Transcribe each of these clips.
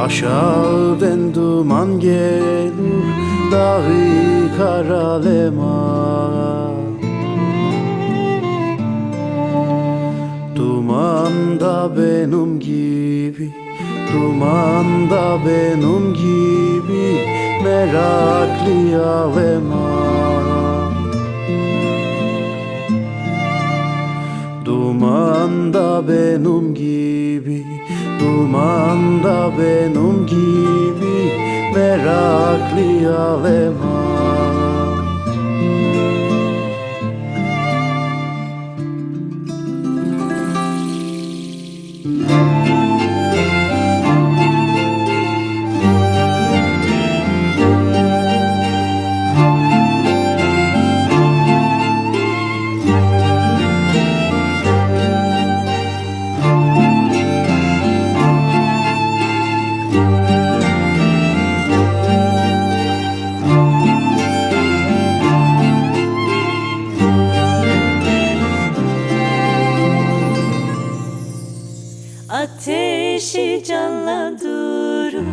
Aşağıdan duman gelir Dağı karalema Duman da benim gibi Duman da benim gibi Meraklı alema. Duman da benim gibi Duman da benim gibi Meraklı alema Ateşi canlandırır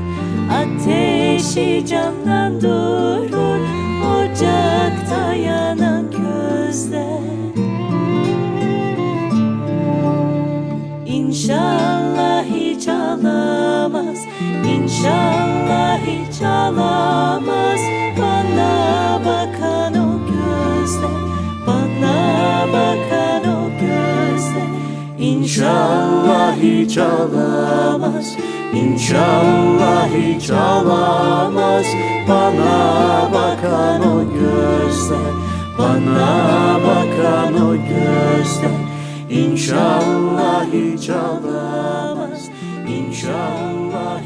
Ateşi canlandırır Ocakta yanan gözler. İnşallah hiç ağlamaz İnşallah hiç ağlamaz. Bana bakan o gözler Bana bakan o gözler. İnşallah hiç ağlamaz İnşallah hiç ağlamaz Bana bakan o gözler Bana bakan o gözler. İnşallah hiç ağlamaz İnşallah